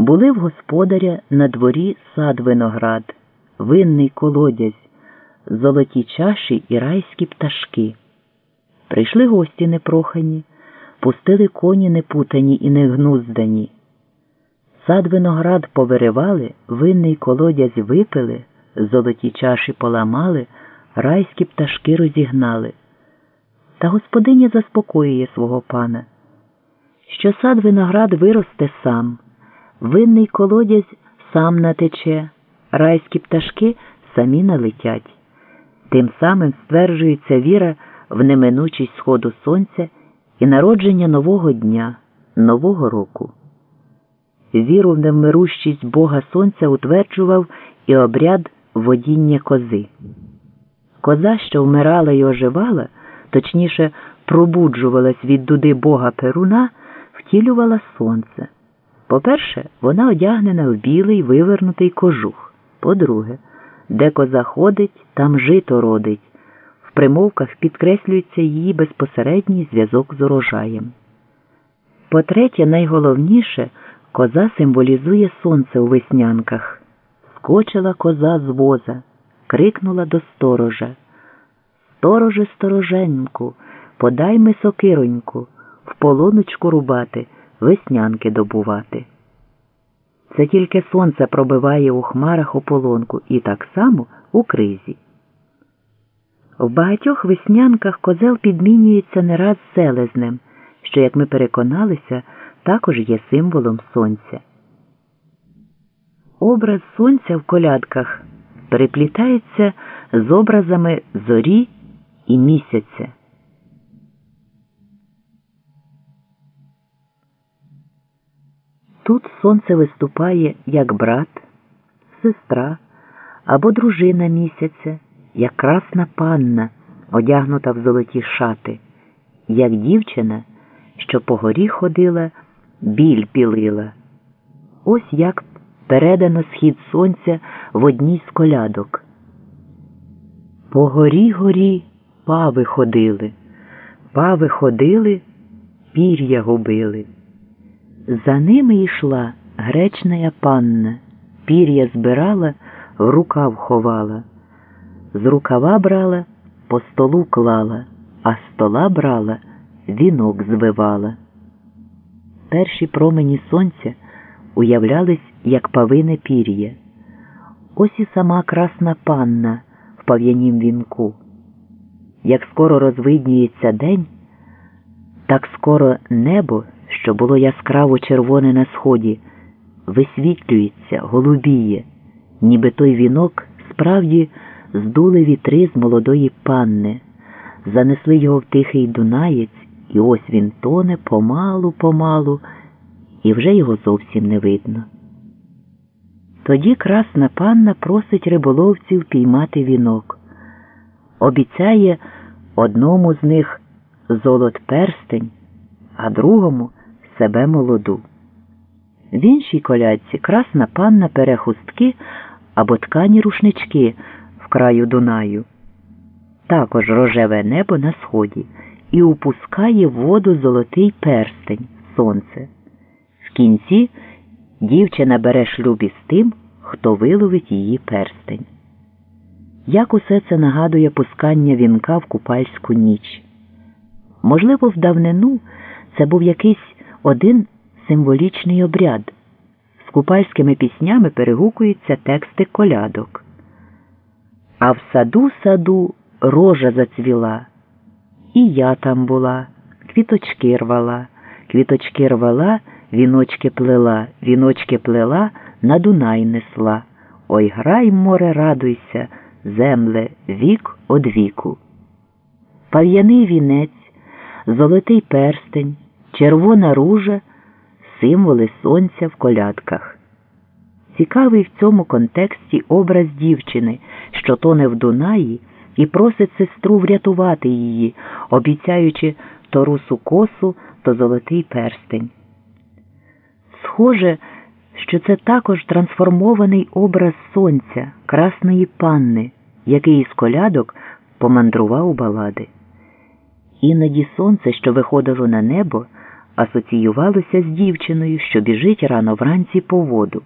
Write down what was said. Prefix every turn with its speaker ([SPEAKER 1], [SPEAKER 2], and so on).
[SPEAKER 1] Були в господаря на дворі сад виноград, винний колодязь, золоті чаші і райські пташки. Прийшли гості непрохані, пустили коні непутані і негнуздані. Сад виноград повиривали, винний колодязь випили, золоті чаші поламали, райські пташки розігнали. Та господиня заспокоює свого пана, що сад виноград виросте сам, винний колодязь сам натече, райські пташки самі налетять. Тим самим стверджується віра в неминучість сходу сонця і народження нового дня, нового року. Віру в невмирущість Бога Сонця утверджував і обряд водіння кози. Коза, що вмирала і оживала, точніше, пробуджувалась від дуди Бога Перуна, втілювала сонце. По-перше, вона одягнена в білий вивернутий кожух. По-друге, де коза ходить, там жито родить. В примовках підкреслюється її безпосередній зв'язок з урожаєм. По-третє, найголовніше, коза символізує сонце у веснянках. Скочила коза з воза, крикнула до сторожа. Стороже, стороженьку, подай ми сокироньку, в полоночку рубати, веснянки добувати. Це тільки сонце пробиває у хмарах ополонку і так само у кризі. В багатьох веснянках козел підмінюється не раз селезнем, що, як ми переконалися, також є символом сонця. Образ сонця в колядках переплітається з образами зорі і місяця. Тут сонце виступає як брат, сестра або дружина місяця, як красна панна, одягнута в золоті шати, як дівчина, що по горі ходила, біль пілила. Ось як передано схід сонця в одній з колядок. По горі горі пави ходили, пави ходили, пір'я губили. За ними йшла гречна панна, пір'я збирала, в рукав ховала, з рукава брала, по столу клала, а стола брала, вінок звивала. Перші промені сонця уявлялись, як павине пір'я. Ось і сама красна панна в пав'янім вінку. Як скоро розвиднюється день, так скоро небо що було яскраво червоне на сході, висвітлюється, голубіє, ніби той вінок справді здули вітри з молодої панни, занесли його в тихий дунаєць, і ось він тоне помалу, помалу, і вже його зовсім не видно. Тоді красна панна просить риболовців піймати вінок, обіцяє одному з них золот перстень, а другому себе молоду. В іншій колядці красна панна пере хустки або ткані рушнички в краю Дунаю, також рожеве небо на сході, і упускає в воду золотий перстень сонце. В кінці дівчина бере шлюб із тим, хто виловить її перстень. Як усе це нагадує пускання вінка в купальську ніч? Можливо, в давнину це був якийсь один символічний обряд. З купальськими піснями перегукуються тексти колядок. А в саду саду рожа зацвіла, і я там була, квіточки рвала, квіточки рвала, віночки плела, віночки плела, на Дунай несла. Ой грай, море, радуйся, земле, вік од віку. Пав'яний вінець, золотий перстень червона ружа символи сонця в колядках. Цікавий в цьому контексті образ дівчини, що тоне в Дунаї, і просить сестру врятувати її, обіцяючи то русу косу, то золотий перстень. Схоже, що це також трансформований образ сонця, красної панни, який із колядок помандрував у балади. Іноді сонце, що виходило на небо, асоціювалося з дівчиною, що біжить рано вранці по воду.